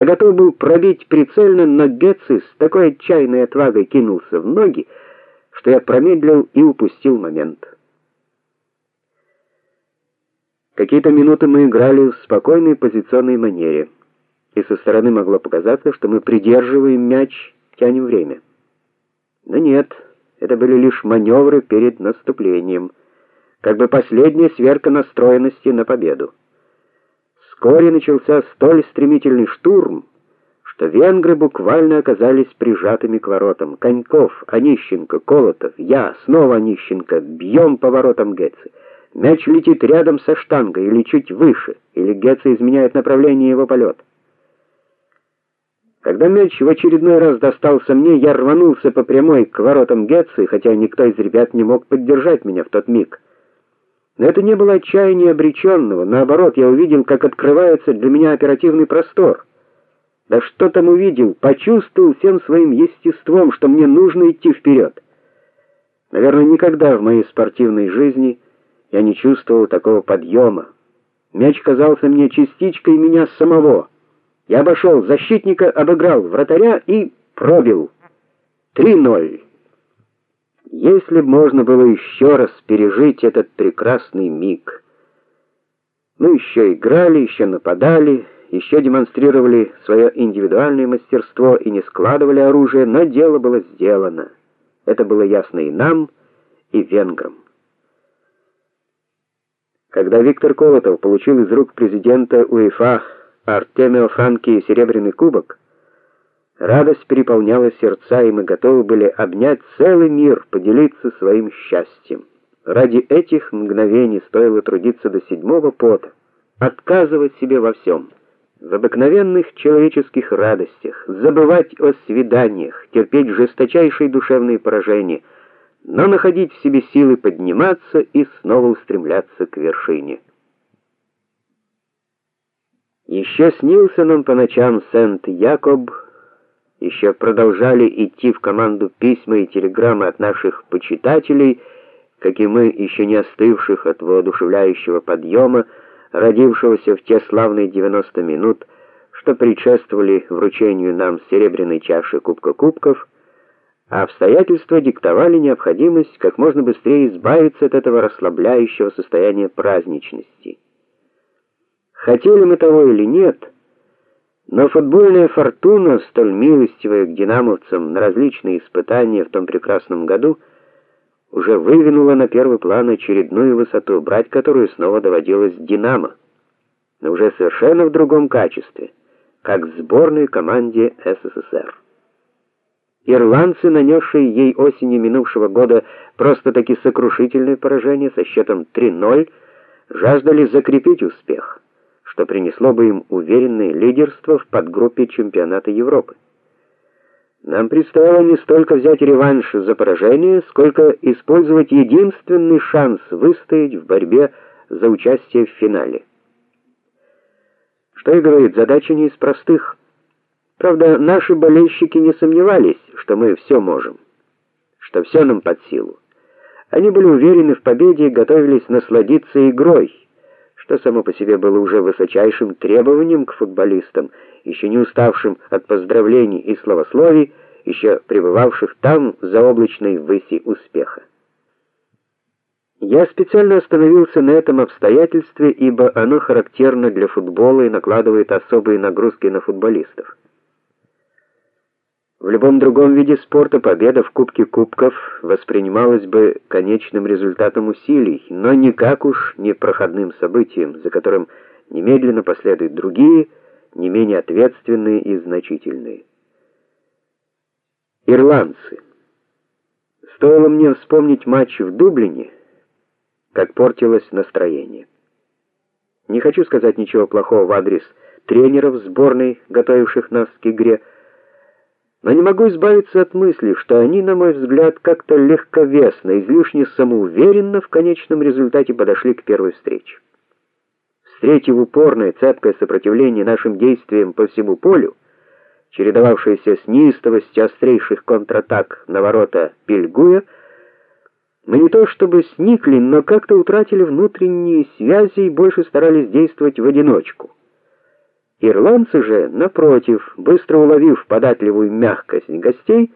Готов был пробить прицельно, но Гетци с такой отчаянной отвагой кинулся в ноги, что я промедлил и упустил момент. Какие-то минуты мы играли в спокойной позиционной манере, и со стороны могло показаться, что мы придерживаем мяч, тянем время. Но нет, это были лишь маневры перед наступлением, как бы последняя сверка настроенности на победу. Вскоре начался столь стремительный штурм, что венгры буквально оказались прижатыми к воротам. Коньков, Онищенко, Колотов, я, снова Онищенко, бьем по воротам Гетцы. Мяч летит рядом со штангой или чуть выше, или Гетца изменяет направление его полета. Когда мяч в очередной раз достался мне, я рванулся по прямой к воротам Гетцы, хотя никто из ребят не мог поддержать меня в тот миг. Но это не было отчаяние обреченного, наоборот, я увидел, как открывается для меня оперативный простор. Да что там увидел, почувствовал всем своим естеством, что мне нужно идти вперед. Наверное, никогда в моей спортивной жизни я не чувствовал такого подъема. Мяч казался мне частичкой меня самого. Я обошел защитника, обыграл вратаря и пробил. 3:0. Если б можно было еще раз пережить этот прекрасный миг. Мы еще играли, еще нападали, еще демонстрировали свое индивидуальное мастерство и не складывали оружие, но дело было сделано. Это было ясно и нам, и венграм. Когда Виктор Колотов получил из рук президента УЕФА Артемио Франки серебряный кубок, Радость переполняла сердца, и мы готовы были обнять целый мир, поделиться своим счастьем. Ради этих мгновений стоило трудиться до седьмого пота, отказывать себе во всем, в обыкновенных человеческих радостях, забывать о свиданиях, терпеть жесточайшие душевные поражения, но находить в себе силы подниматься и снова устремляться к вершине. Еще снился нам по ночам Сент-Якоб, еще продолжали идти в команду письма и телеграммы от наших почитателей, как и мы, еще не остывших от воодушевляющего подъема, родившегося в те славные 90 минут, что предшествовали вручению нам серебряной чаши Кубка Кубков, а обстоятельства диктовали необходимость как можно быстрее избавиться от этого расслабляющего состояния праздничности. Хотели мы того или нет, но футбольная фортуна, столь милостивая к динамовцам на различные испытания в том прекрасном году, уже выдвинула на первый план очередную высоту, брать которую снова доводилось Динамо, но уже совершенно в другом качестве, как сборной команде СССР. Ирландцы, нанесшие ей осенью минувшего года просто-таки сокрушительное поражение со счетом 3:0, жаждали закрепить успех что принесло бы им уверенное лидерство в подгруппе чемпионата Европы. Нам предстояло не столько взять реванш за поражение, сколько использовать единственный шанс выстоять в борьбе за участие в финале. Что и говорит, задача не из простых. Правда, наши болельщики не сомневались, что мы все можем, что все нам под силу. Они были уверены в победе и готовились насладиться игрой что само по себе было уже высочайшим требованием к футболистам, еще не уставшим от поздравлений и славословий, еще пребывавших там за облачной выси успеха. Я специально остановился на этом обстоятельстве, ибо оно характерно для футбола и накладывает особые нагрузки на футболистов. В любом другом виде спорта победа в Кубке Кубков воспринималась бы конечным результатом усилий, но никак уж не проходным событием, за которым немедленно последуют другие, не менее ответственные и значительные. Ирландцы. Стоило мне вспомнить матч в Дублине, как портилось настроение. Не хочу сказать ничего плохого в адрес тренеров сборной, готовивших нас к игре, но не могу избавиться от мысли, что они, на мой взгляд, как-то легковесно, излишне самоуверенно в конечном результате подошли к первой встрече. Встретив упорное, цепкое сопротивление нашим действиям по всему полю, чередовавшееся с неистовостью острейших контратак на ворота Пельгуя, мы не то чтобы сникли, но как-то утратили внутренние связи и больше старались действовать в одиночку. Ирландцы же, напротив, быстро уловив податливую мягкость гостей,